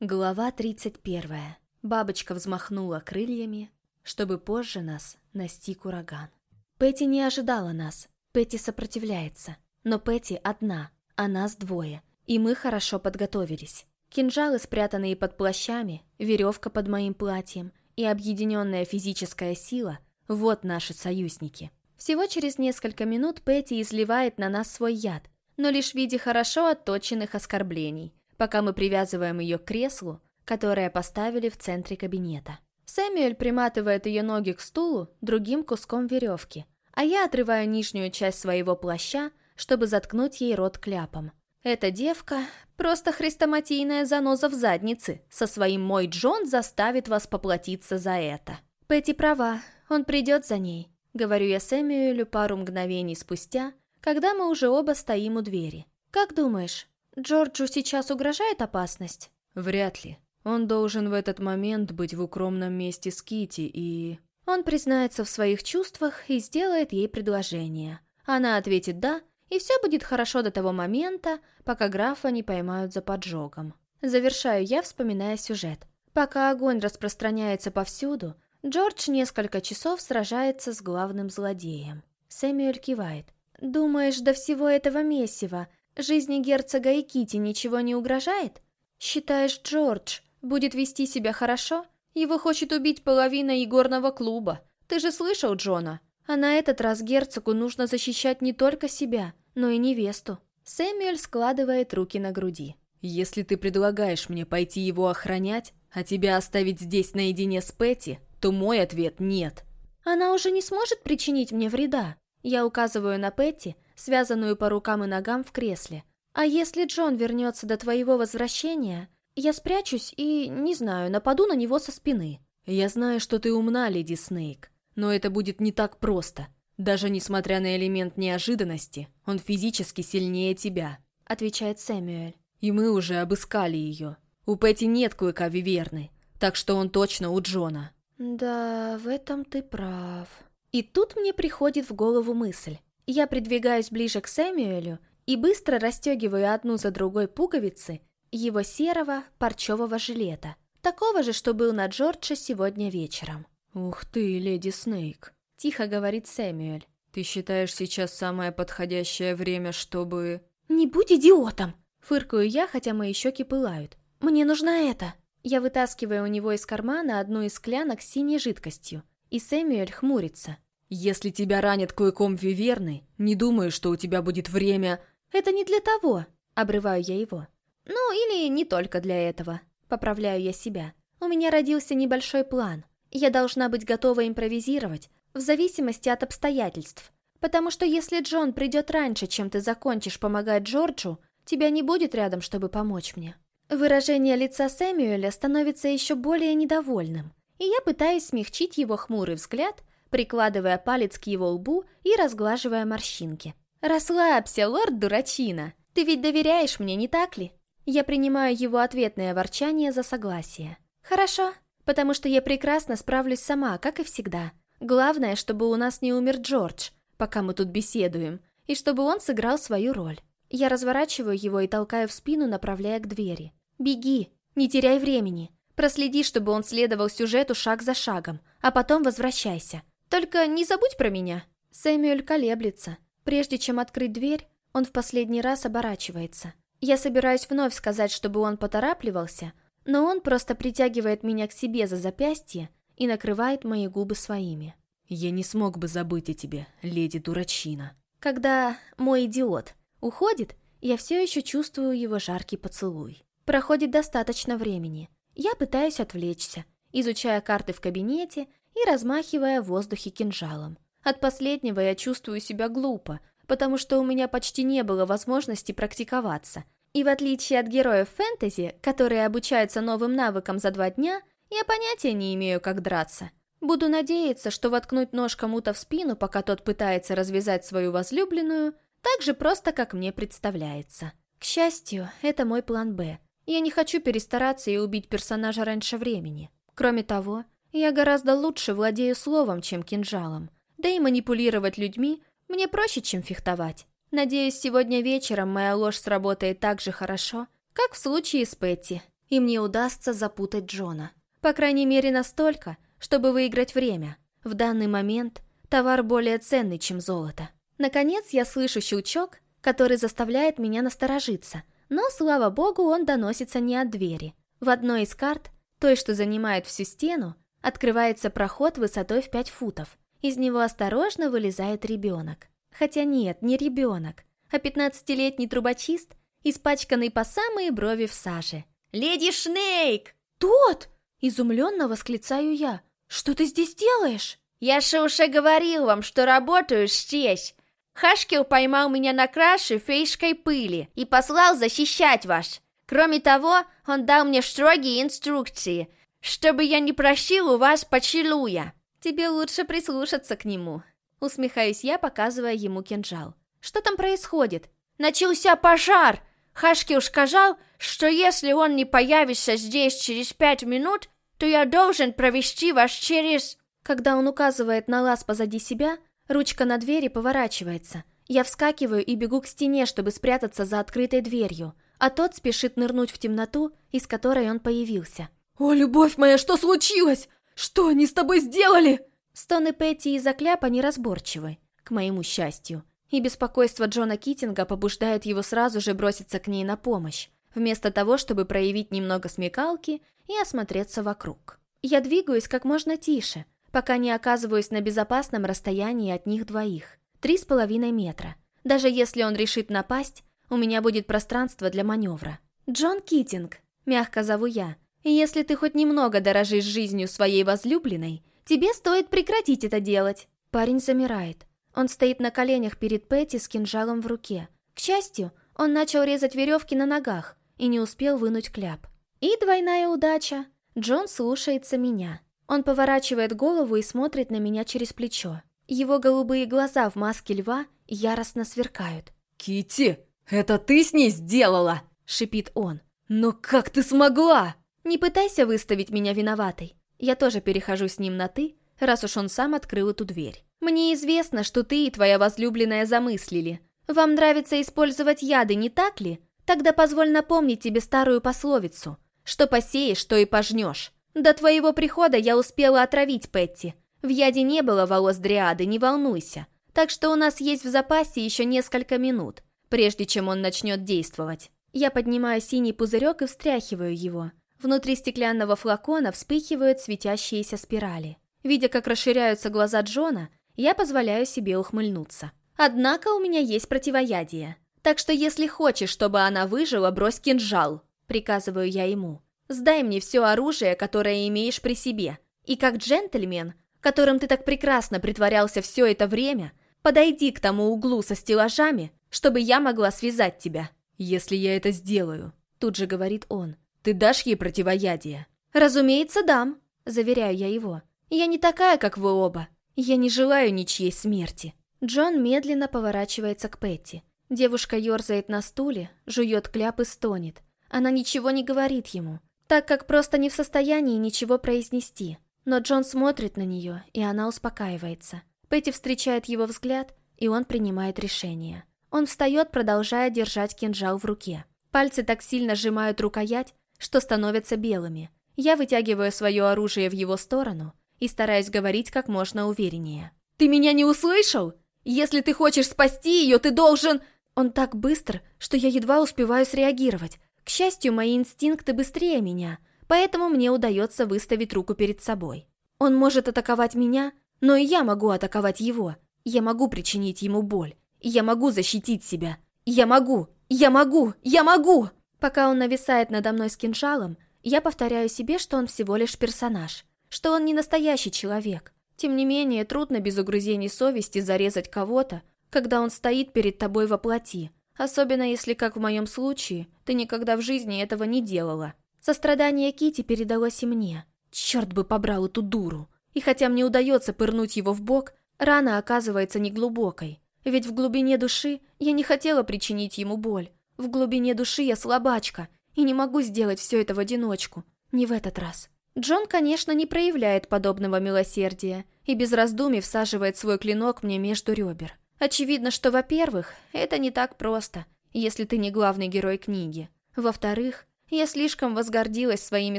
Глава 31. Бабочка взмахнула крыльями, чтобы позже нас настиг ураган. Пэти не ожидала нас, Пэти сопротивляется. Но Пэти одна, а нас двое, и мы хорошо подготовились. Кинжалы, спрятанные под плащами, веревка под моим платьем и объединенная физическая сила – вот наши союзники. Всего через несколько минут Пэти изливает на нас свой яд, но лишь в виде хорошо отточенных оскорблений – пока мы привязываем ее к креслу, которое поставили в центре кабинета. Сэмюэль приматывает ее ноги к стулу другим куском веревки, а я отрываю нижнюю часть своего плаща, чтобы заткнуть ей рот кляпом. Эта девка — просто хрестоматийная заноза в заднице. Со своим «мой Джон» заставит вас поплатиться за это. Пэти права, он придет за ней, говорю я Сэмюэлю пару мгновений спустя, когда мы уже оба стоим у двери. Как думаешь, Джорджу сейчас угрожает опасность? Вряд ли. Он должен в этот момент быть в укромном месте с Кити и... Он признается в своих чувствах и сделает ей предложение. Она ответит «да», и все будет хорошо до того момента, пока графа не поймают за поджогом. Завершаю я, вспоминая сюжет. Пока огонь распространяется повсюду, Джордж несколько часов сражается с главным злодеем. Сэмюэль кивает. «Думаешь, до всего этого месива Жизни герцога и Кити ничего не угрожает? Считаешь, Джордж будет вести себя хорошо? Его хочет убить половина игорного клуба. Ты же слышал Джона? А на этот раз герцогу нужно защищать не только себя, но и невесту. Сэмюэль складывает руки на груди. «Если ты предлагаешь мне пойти его охранять, а тебя оставить здесь наедине с Петти, то мой ответ – нет». «Она уже не сможет причинить мне вреда?» Я указываю на Петти, связанную по рукам и ногам в кресле. «А если Джон вернется до твоего возвращения, я спрячусь и, не знаю, нападу на него со спины». «Я знаю, что ты умна, леди Снейк, но это будет не так просто. Даже несмотря на элемент неожиданности, он физически сильнее тебя», — отвечает Сэмюэль. «И мы уже обыскали ее. У Пэти нет клыка Виверны, так что он точно у Джона». «Да, в этом ты прав». И тут мне приходит в голову мысль. Я придвигаюсь ближе к Сэмюэлю и быстро расстегиваю одну за другой пуговицы его серого парчевого жилета, такого же, что был на Джордже сегодня вечером. «Ух ты, леди Снейк», — тихо говорит Сэмюэль. «Ты считаешь сейчас самое подходящее время, чтобы...» «Не будь идиотом!» — фыркаю я, хотя мои щеки пылают. «Мне нужна это!» Я вытаскиваю у него из кармана одну из склянок с синей жидкостью, и Сэмюэль хмурится. «Если тебя ранят клыком виверны, не думаю, что у тебя будет время...» «Это не для того», — обрываю я его. «Ну, или не только для этого», — поправляю я себя. «У меня родился небольшой план. Я должна быть готова импровизировать, в зависимости от обстоятельств. Потому что если Джон придет раньше, чем ты закончишь помогать Джорджу, тебя не будет рядом, чтобы помочь мне». Выражение лица Сэмюэля становится еще более недовольным, и я пытаюсь смягчить его хмурый взгляд — прикладывая палец к его лбу и разглаживая морщинки. «Расслабься, лорд Дурачина! Ты ведь доверяешь мне, не так ли?» Я принимаю его ответное ворчание за согласие. «Хорошо, потому что я прекрасно справлюсь сама, как и всегда. Главное, чтобы у нас не умер Джордж, пока мы тут беседуем, и чтобы он сыграл свою роль. Я разворачиваю его и толкаю в спину, направляя к двери. «Беги, не теряй времени. Проследи, чтобы он следовал сюжету шаг за шагом, а потом возвращайся. Только не забудь про меня!» Сэмюэль колеблется. Прежде чем открыть дверь, он в последний раз оборачивается. Я собираюсь вновь сказать, чтобы он поторапливался, но он просто притягивает меня к себе за запястье и накрывает мои губы своими. «Я не смог бы забыть о тебе, леди дурачина». Когда мой идиот уходит, я все еще чувствую его жаркий поцелуй. Проходит достаточно времени. Я пытаюсь отвлечься, изучая карты в кабинете и размахивая в воздухе кинжалом. От последнего я чувствую себя глупо, потому что у меня почти не было возможности практиковаться. И в отличие от героев фэнтези, которые обучаются новым навыкам за два дня, я понятия не имею, как драться. Буду надеяться, что воткнуть нож кому-то в спину, пока тот пытается развязать свою возлюбленную, так же просто, как мне представляется. К счастью, это мой план «Б». Я не хочу перестараться и убить персонажа раньше времени. Кроме того, я гораздо лучше владею словом, чем кинжалом. Да и манипулировать людьми мне проще, чем фехтовать. Надеюсь, сегодня вечером моя ложь сработает так же хорошо, как в случае с Петти. и мне удастся запутать Джона. По крайней мере настолько, чтобы выиграть время. В данный момент товар более ценный, чем золото. Наконец я слышу щелчок, который заставляет меня насторожиться, но, слава богу, он доносится не от двери. В одной из карт, той, что занимает всю стену, открывается проход высотой в 5 футов. Из него осторожно вылезает ребенок. Хотя нет, не ребенок, а 15-летний трубочист, испачканный по самые брови в саже. «Леди Шнейк!» «Тот!» – изумленно восклицаю я. «Что ты здесь делаешь?» «Я же уже говорил вам, что работаю здесь. Хашкил поймал меня на краше фейской пыли и послал защищать вас. Кроме того, он дал мне строгие инструкции, чтобы я не просил у вас поцелуя. Тебе лучше прислушаться к нему. Усмехаюсь я, показывая ему кинжал. Что там происходит? Начался пожар. Хашкил сказал, что если он не появится здесь через пять минут, то я должен провести вас через... Когда он указывает на лаз позади себя, Ручка на двери поворачивается. Я вскакиваю и бегу к стене, чтобы спрятаться за открытой дверью, а тот спешит нырнуть в темноту, из которой он появился. «О, любовь моя, что случилось? Что они с тобой сделали?» Стоны Петти из-за кляпа неразборчивы, к моему счастью, и беспокойство Джона Китинга побуждает его сразу же броситься к ней на помощь, вместо того, чтобы проявить немного смекалки и осмотреться вокруг. Я двигаюсь как можно тише, пока не оказываюсь на безопасном расстоянии от них двоих. Три с половиной метра. Даже если он решит напасть, у меня будет пространство для маневра. «Джон Китинг», — мягко зову я, и если ты хоть немного дорожишь жизнью своей возлюбленной, тебе стоит прекратить это делать. Парень замирает. Он стоит на коленях перед Пэтти с кинжалом в руке. К счастью, он начал резать веревки на ногах и не успел вынуть кляп. И двойная удача. Джон слушается меня. Он поворачивает голову и смотрит на меня через плечо. Его голубые глаза в маске льва яростно сверкают. Кити, это ты с ней сделала?» — шипит он. «Но как ты смогла?» «Не пытайся выставить меня виноватой. Я тоже перехожу с ним на «ты», раз уж он сам открыл эту дверь. Мне известно, что ты и твоя возлюбленная замыслили. Вам нравится использовать яды, не так ли? Тогда позволь напомнить тебе старую пословицу. Что посеешь, то и пожнешь. До твоего прихода я успела отравить Петти. В яде не было волос Дриады, не волнуйся. Так что у нас есть в запасе еще несколько минут, прежде чем он начнет действовать. Я поднимаю синий пузырек и встряхиваю его. Внутри стеклянного флакона вспыхивают светящиеся спирали. Видя, как расширяются глаза Джона, я позволяю себе ухмыльнуться. Однако у меня есть противоядие. Так что если хочешь, чтобы она выжила, брось кинжал, приказываю я ему. Сдай мне все оружие, которое имеешь при себе. И как джентльмен, которым ты так прекрасно притворялся все это время, подойди к тому углу со стеллажами, чтобы я могла связать тебя. Если я это сделаю, тут же говорит он, ты дашь ей противоядие? Разумеется, дам, заверяю я его. Я не такая, как вы оба. Я не желаю ничьей смерти. Джон медленно поворачивается к Петти. Девушка ерзает на стуле, жует кляп и стонет. Она ничего не говорит ему, так как просто не в состоянии ничего произнести. Но Джон смотрит на нее, и она успокаивается. Петти встречает его взгляд, и он принимает решение. Он встает, продолжая держать кинжал в руке. Пальцы так сильно сжимают рукоять, что становятся белыми. Я вытягиваю свое оружие в его сторону и стараюсь говорить как можно увереннее. «Ты меня не услышал? Если ты хочешь спасти ее, ты должен...» Он так быстр, что я едва успеваю среагировать. К счастью, мои инстинкты быстрее меня, поэтому мне удается выставить руку перед собой. Он может атаковать меня, но и я могу атаковать его. Я могу причинить ему боль. Я могу защитить себя. Я могу! Я могу! Я могу! Пока он нависает надо мной с кинжалом, я повторяю себе, что он всего лишь персонаж, что он не настоящий человек. Тем не менее, трудно без угрызений совести зарезать кого-то, когда он стоит перед тобой во плоти, Особенно если, как в моем случае, ты никогда в жизни этого не делала. Сострадание Кити передалось и мне. Черт бы побрал эту дуру. И хотя мне удается пырнуть его в бок, рана оказывается неглубокой. Ведь в глубине души я не хотела причинить ему боль. В глубине души я слабачка и не могу сделать все это в одиночку. Не в этот раз. Джон, конечно, не проявляет подобного милосердия и без раздумий всаживает свой клинок мне между ребер. Очевидно, что, во-первых, это не так просто, если ты не главный герой книги. Во-вторых, Я слишком возгордилась своими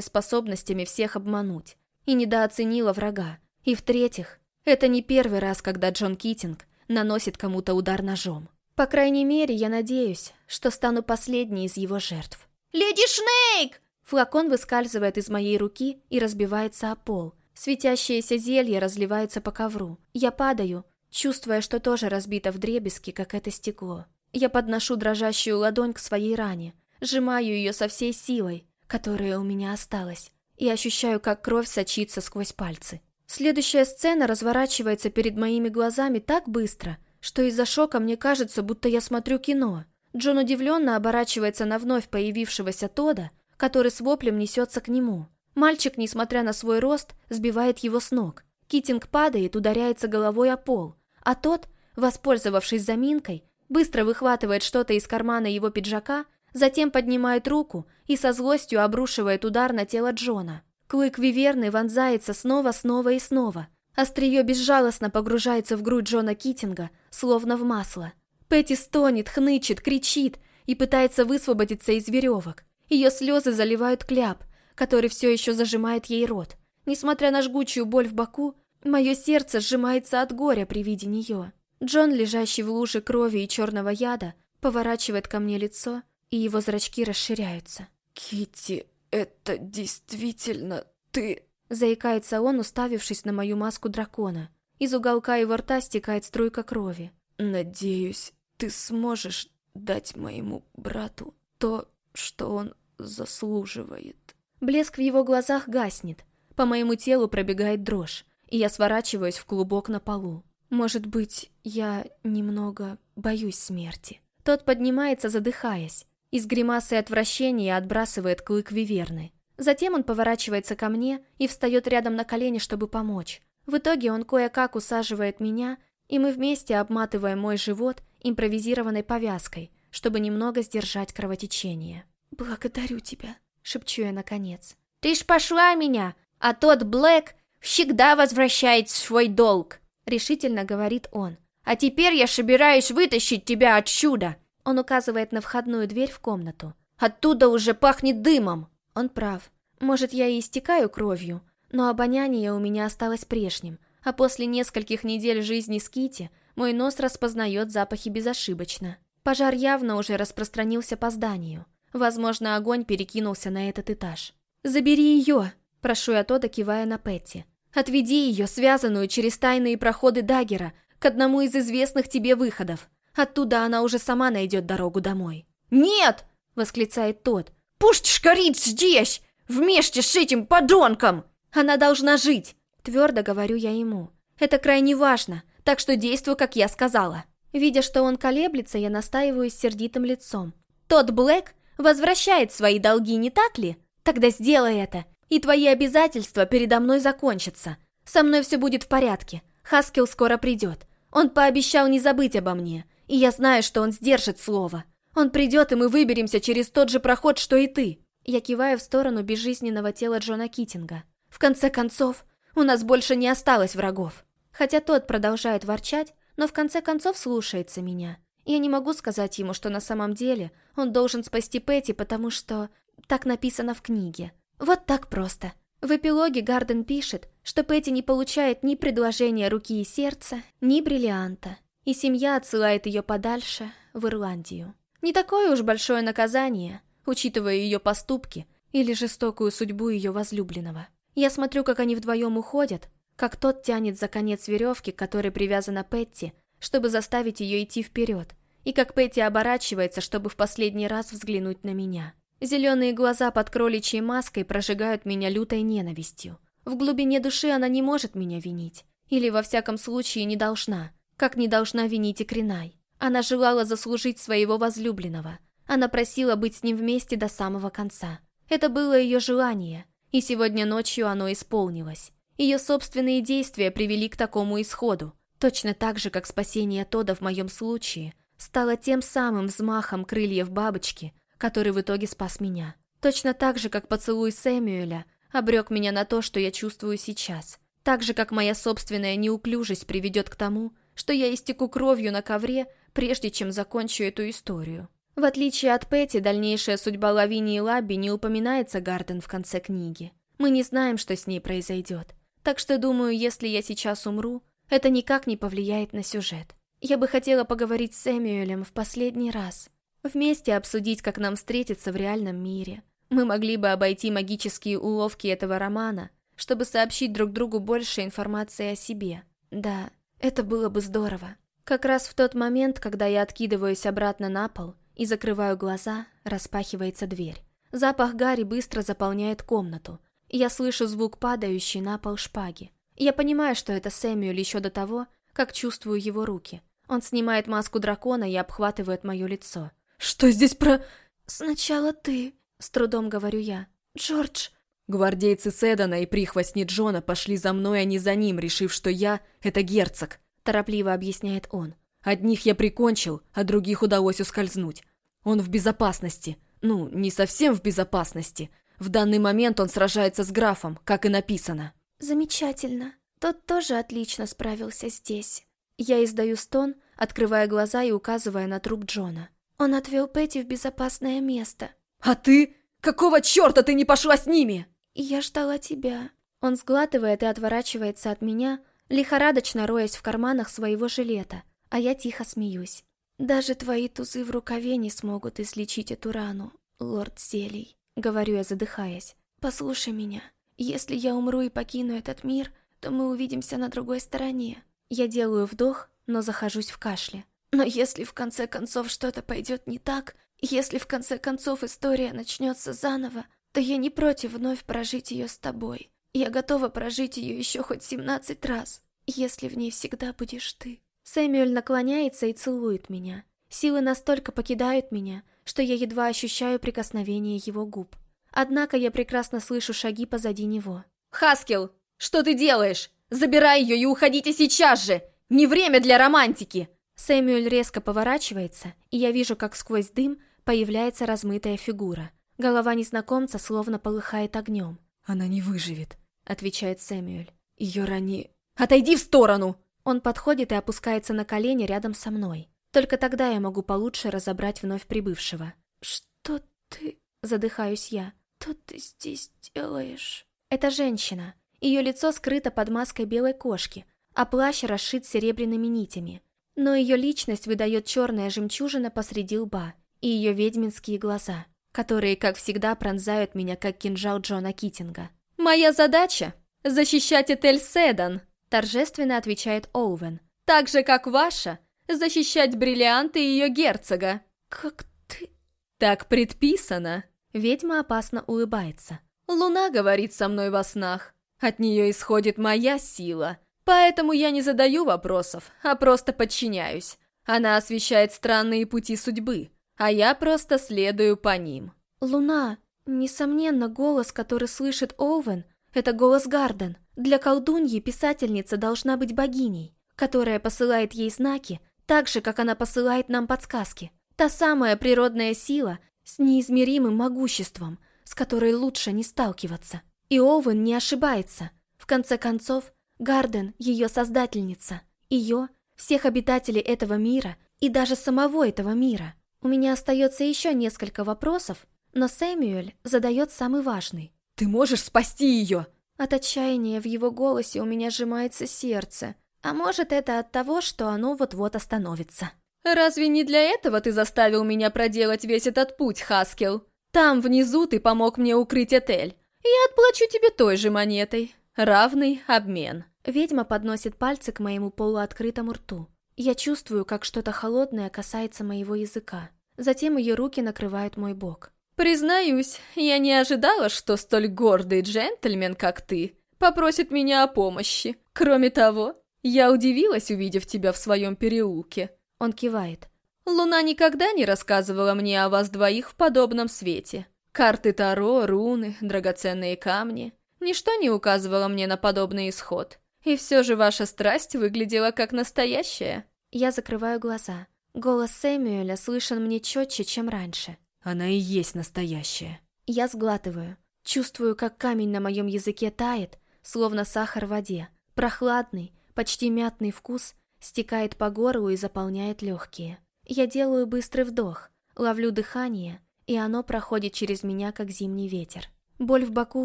способностями всех обмануть и недооценила врага. И в-третьих, это не первый раз, когда Джон Китинг наносит кому-то удар ножом. По крайней мере, я надеюсь, что стану последней из его жертв. «Леди Шнейк!» Флакон выскальзывает из моей руки и разбивается о пол. Светящееся зелье разливается по ковру. Я падаю, чувствуя, что тоже разбито в дребезги, как это стекло. Я подношу дрожащую ладонь к своей ране, сжимаю ее со всей силой, которая у меня осталась, и ощущаю, как кровь сочится сквозь пальцы. Следующая сцена разворачивается перед моими глазами так быстро, что из-за шока мне кажется, будто я смотрю кино. Джон удивленно оборачивается на вновь появившегося Тода, который с воплем несется к нему. Мальчик, несмотря на свой рост, сбивает его с ног. Китинг падает, ударяется головой о пол, а тот, воспользовавшись заминкой, быстро выхватывает что-то из кармана его пиджака, затем поднимает руку и со злостью обрушивает удар на тело Джона. Клык Виверны вонзается снова, снова и снова. Острие безжалостно погружается в грудь Джона Китинга, словно в масло. Петти стонет, хнычет, кричит и пытается высвободиться из веревок. Ее слезы заливают кляп, который все еще зажимает ей рот. Несмотря на жгучую боль в боку, мое сердце сжимается от горя при виде нее. Джон, лежащий в луже крови и черного яда, поворачивает ко мне лицо, и его зрачки расширяются. Китти, «Это действительно ты...» Заикается он, уставившись на мою маску дракона. Из уголка его рта стекает струйка крови. «Надеюсь, ты сможешь дать моему брату то, что он заслуживает». Блеск в его глазах гаснет. По моему телу пробегает дрожь, и я сворачиваюсь в клубок на полу. Может быть, я немного боюсь смерти. Тот поднимается, задыхаясь. Из гримасы отвращения отбрасывает клык Виверны. Затем он поворачивается ко мне и встает рядом на колени, чтобы помочь. В итоге он кое-как усаживает меня, и мы вместе обматываем мой живот импровизированной повязкой, чтобы немного сдержать кровотечение. «Благодарю тебя», — шепчу я наконец. «Ты ж пошла меня, а тот Блэк всегда возвращает свой долг», — решительно говорит он. «А теперь я собираюсь вытащить тебя отсюда». Он указывает на входную дверь в комнату. «Оттуда уже пахнет дымом!» Он прав. Может, я и истекаю кровью, но обоняние у меня осталось прежним, а после нескольких недель жизни с Кити мой нос распознает запахи безошибочно. Пожар явно уже распространился по зданию. Возможно, огонь перекинулся на этот этаж. «Забери ее!» – прошу я Тода, кивая на Петти. «Отведи ее, связанную через тайные проходы Даггера, к одному из известных тебе выходов. Оттуда она уже сама найдет дорогу домой. «Нет!» — восклицает тот. «Пусть шкарит здесь! Вместе с этим подонком!» «Она должна жить!» — твердо говорю я ему. «Это крайне важно, так что действуй, как я сказала». Видя, что он колеблется, я настаиваю с сердитым лицом. «Тот Блэк возвращает свои долги, не так ли? Тогда сделай это, и твои обязательства передо мной закончатся. Со мной все будет в порядке. Хаскел скоро придет. Он пообещал не забыть обо мне. И я знаю, что он сдержит слово. Он придет, и мы выберемся через тот же проход, что и ты. Я киваю в сторону безжизненного тела Джона Китинга. В конце концов, у нас больше не осталось врагов. Хотя тот продолжает ворчать, но в конце концов слушается меня. Я не могу сказать ему, что на самом деле он должен спасти Пэти, потому что так написано в книге. Вот так просто. В эпилоге Гарден пишет, что Пэти не получает ни предложения руки и сердца, ни бриллианта и семья отсылает ее подальше, в Ирландию. Не такое уж большое наказание, учитывая ее поступки или жестокую судьбу ее возлюбленного. Я смотрю, как они вдвоем уходят, как тот тянет за конец веревки, к которой привязана Петти, чтобы заставить ее идти вперед, и как Петти оборачивается, чтобы в последний раз взглянуть на меня. Зеленые глаза под кроличьей маской прожигают меня лютой ненавистью. В глубине души она не может меня винить. Или, во всяком случае, не должна как не должна винить и Кринай. Она желала заслужить своего возлюбленного. Она просила быть с ним вместе до самого конца. Это было ее желание, и сегодня ночью оно исполнилось. Ее собственные действия привели к такому исходу, точно так же, как спасение Тода в моем случае стало тем самым взмахом крыльев бабочки, который в итоге спас меня. Точно так же, как поцелуй Сэмюэля обрек меня на то, что я чувствую сейчас. Так же, как моя собственная неуклюжесть приведет к тому, что я истеку кровью на ковре, прежде чем закончу эту историю. В отличие от Пэти, дальнейшая судьба Лавини и Лабби не упоминается Гарден в конце книги. Мы не знаем, что с ней произойдет. Так что думаю, если я сейчас умру, это никак не повлияет на сюжет. Я бы хотела поговорить с Сэмюэлем в последний раз. Вместе обсудить, как нам встретиться в реальном мире. Мы могли бы обойти магические уловки этого романа, чтобы сообщить друг другу больше информации о себе. Да, это было бы здорово. Как раз в тот момент, когда я откидываюсь обратно на пол и закрываю глаза, распахивается дверь. Запах Гарри быстро заполняет комнату. Я слышу звук падающей на пол шпаги. Я понимаю, что это Сэмюэль еще до того, как чувствую его руки. Он снимает маску дракона и обхватывает мое лицо. «Что здесь про...» «Сначала ты», — с трудом говорю я. «Джордж...» Гвардейцы Седана и прихвостни Джона пошли за мной, а не за ним, решив, что я — это герцог, торопливо объясняет он. Одних я прикончил, а других удалось ускользнуть. Он в безопасности. Ну, не совсем в безопасности. В данный момент он сражается с графом, как и написано. Замечательно. Тот тоже отлично справился здесь. Я издаю стон, открывая глаза и указывая на труп Джона. Он отвел Пэти в безопасное место. «А ты? Какого черта ты не пошла с ними?» «Я ждала тебя». Он сглатывает и отворачивается от меня, лихорадочно роясь в карманах своего жилета, а я тихо смеюсь. «Даже твои тузы в рукаве не смогут излечить эту рану, лорд Селий», — говорю я, задыхаясь. «Послушай меня. Если я умру и покину этот мир, то мы увидимся на другой стороне». Я делаю вдох, но захожусь в кашле. Но если в конце концов что-то пойдет не так, если в конце концов история начнется заново, то я не против вновь прожить ее с тобой. Я готова прожить ее еще хоть 17 раз, если в ней всегда будешь ты. Сэмюэль наклоняется и целует меня. Силы настолько покидают меня, что я едва ощущаю прикосновение его губ. Однако я прекрасно слышу шаги позади него. «Хаскел, что ты делаешь? Забирай ее и уходите сейчас же! Не время для романтики!» Сэмюэль резко поворачивается, и я вижу, как сквозь дым появляется размытая фигура. Голова незнакомца словно полыхает огнем. «Она не выживет», — отвечает Сэмюэль. «Ее рани...» «Отойди в сторону!» Он подходит и опускается на колени рядом со мной. Только тогда я могу получше разобрать вновь прибывшего. «Что ты...» — задыхаюсь я. «Что ты здесь делаешь?» Это женщина. Ее лицо скрыто под маской белой кошки, а плащ расшит серебряными нитями. Но ее личность выдает черная жемчужина посреди лба и ее ведьминские глаза, которые, как всегда, пронзают меня, как кинжал Джона Китинга. «Моя задача — защищать Этель Седан», — торжественно отвечает Оуэн. «Так же, как ваша, защищать бриллианты ее герцога». «Как ты...» «Так предписано». Ведьма опасно улыбается. «Луна говорит со мной во снах. От нее исходит моя сила». Поэтому я не задаю вопросов, а просто подчиняюсь. Она освещает странные пути судьбы, а я просто следую по ним. Луна, несомненно, голос, который слышит Оуэн, это голос Гарден. Для колдуньи писательница должна быть богиней, которая посылает ей знаки, так же, как она посылает нам подсказки. Та самая природная сила с неизмеримым могуществом, с которой лучше не сталкиваться. И Оуэн не ошибается. В конце концов, Гарден — ее создательница. Ее, всех обитателей этого мира и даже самого этого мира. У меня остается еще несколько вопросов, но Сэмюэль задает самый важный. «Ты можешь спасти ее!» От отчаяния в его голосе у меня сжимается сердце. А может, это от того, что оно вот-вот остановится. «Разве не для этого ты заставил меня проделать весь этот путь, Хаскел? Там, внизу, ты помог мне укрыть отель. Я отплачу тебе той же монетой. Равный обмен». Ведьма подносит пальцы к моему полуоткрытому рту. Я чувствую, как что-то холодное касается моего языка. Затем ее руки накрывают мой бок. «Признаюсь, я не ожидала, что столь гордый джентльмен, как ты, попросит меня о помощи. Кроме того, я удивилась, увидев тебя в своем переулке». Он кивает. «Луна никогда не рассказывала мне о вас двоих в подобном свете. Карты Таро, руны, драгоценные камни. Ничто не указывало мне на подобный исход. И все же ваша страсть выглядела как настоящая. Я закрываю глаза. Голос Сэмюэля слышен мне четче, чем раньше. Она и есть настоящая. Я сглатываю. Чувствую, как камень на моем языке тает, словно сахар в воде. Прохладный, почти мятный вкус стекает по горлу и заполняет легкие. Я делаю быстрый вдох. Ловлю дыхание, и оно проходит через меня, как зимний ветер. Боль в боку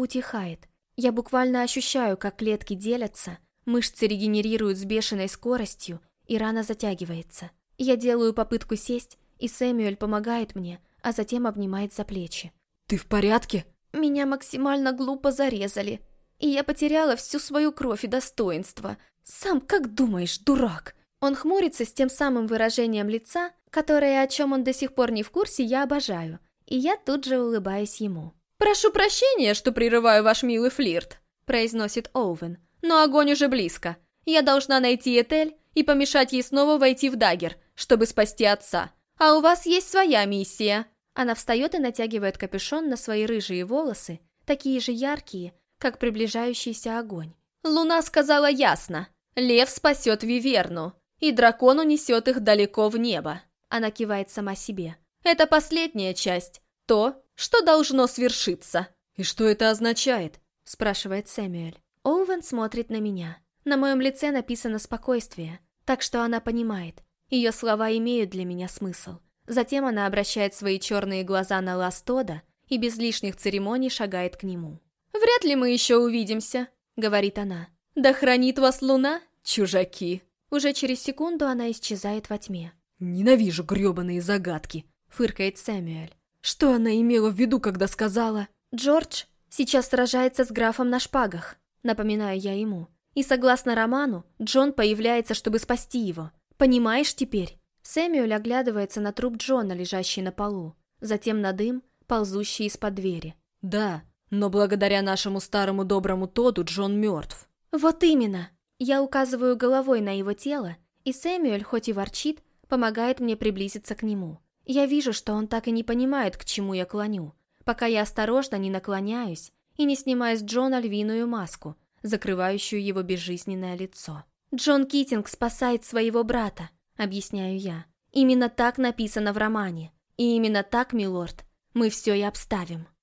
утихает. Я буквально ощущаю, как клетки делятся, мышцы регенерируют с бешеной скоростью, и рана затягивается. Я делаю попытку сесть, и Сэмюэль помогает мне, а затем обнимает за плечи. «Ты в порядке?» Меня максимально глупо зарезали, и я потеряла всю свою кровь и достоинство. Сам как думаешь, дурак?» Он хмурится с тем самым выражением лица, которое, о чем он до сих пор не в курсе, я обожаю, и я тут же улыбаюсь ему. «Прошу прощения, что прерываю ваш милый флирт», — произносит Оуэн, «но огонь уже близко. Я должна найти Этель и помешать ей снова войти в дагер, чтобы спасти отца. А у вас есть своя миссия». Она встает и натягивает капюшон на свои рыжие волосы, такие же яркие, как приближающийся огонь. «Луна сказала ясно. Лев спасет Виверну, и дракон унесет их далеко в небо». Она кивает сама себе. «Это последняя часть. То, что должно свершиться». «И что это означает?» спрашивает Сэмюэль. Оуэн смотрит на меня. На моем лице написано спокойствие, так что она понимает. Ее слова имеют для меня смысл. Затем она обращает свои черные глаза на Ластода и без лишних церемоний шагает к нему. «Вряд ли мы еще увидимся», — говорит она. «Да хранит вас луна, чужаки!» Уже через секунду она исчезает во тьме. «Ненавижу гребаные загадки», — фыркает Сэмюэль. «Что она имела в виду, когда сказала...» «Джордж сейчас сражается с графом на шпагах», — напоминаю я ему. И согласно роману, Джон появляется, чтобы спасти его. Понимаешь теперь? Сэмюэль оглядывается на труп Джона, лежащий на полу, затем на дым, ползущий из-под двери. «Да, но благодаря нашему старому доброму Тоду Джон мертв». «Вот именно!» Я указываю головой на его тело, и Сэмюэль, хоть и ворчит, помогает мне приблизиться к нему. Я вижу, что он так и не понимает, к чему я клоню, пока я осторожно не наклоняюсь и не снимаю с Джона львиную маску, закрывающую его безжизненное лицо. «Джон Китинг спасает своего брата», — объясняю я. «Именно так написано в романе. И именно так, милорд, мы все и обставим».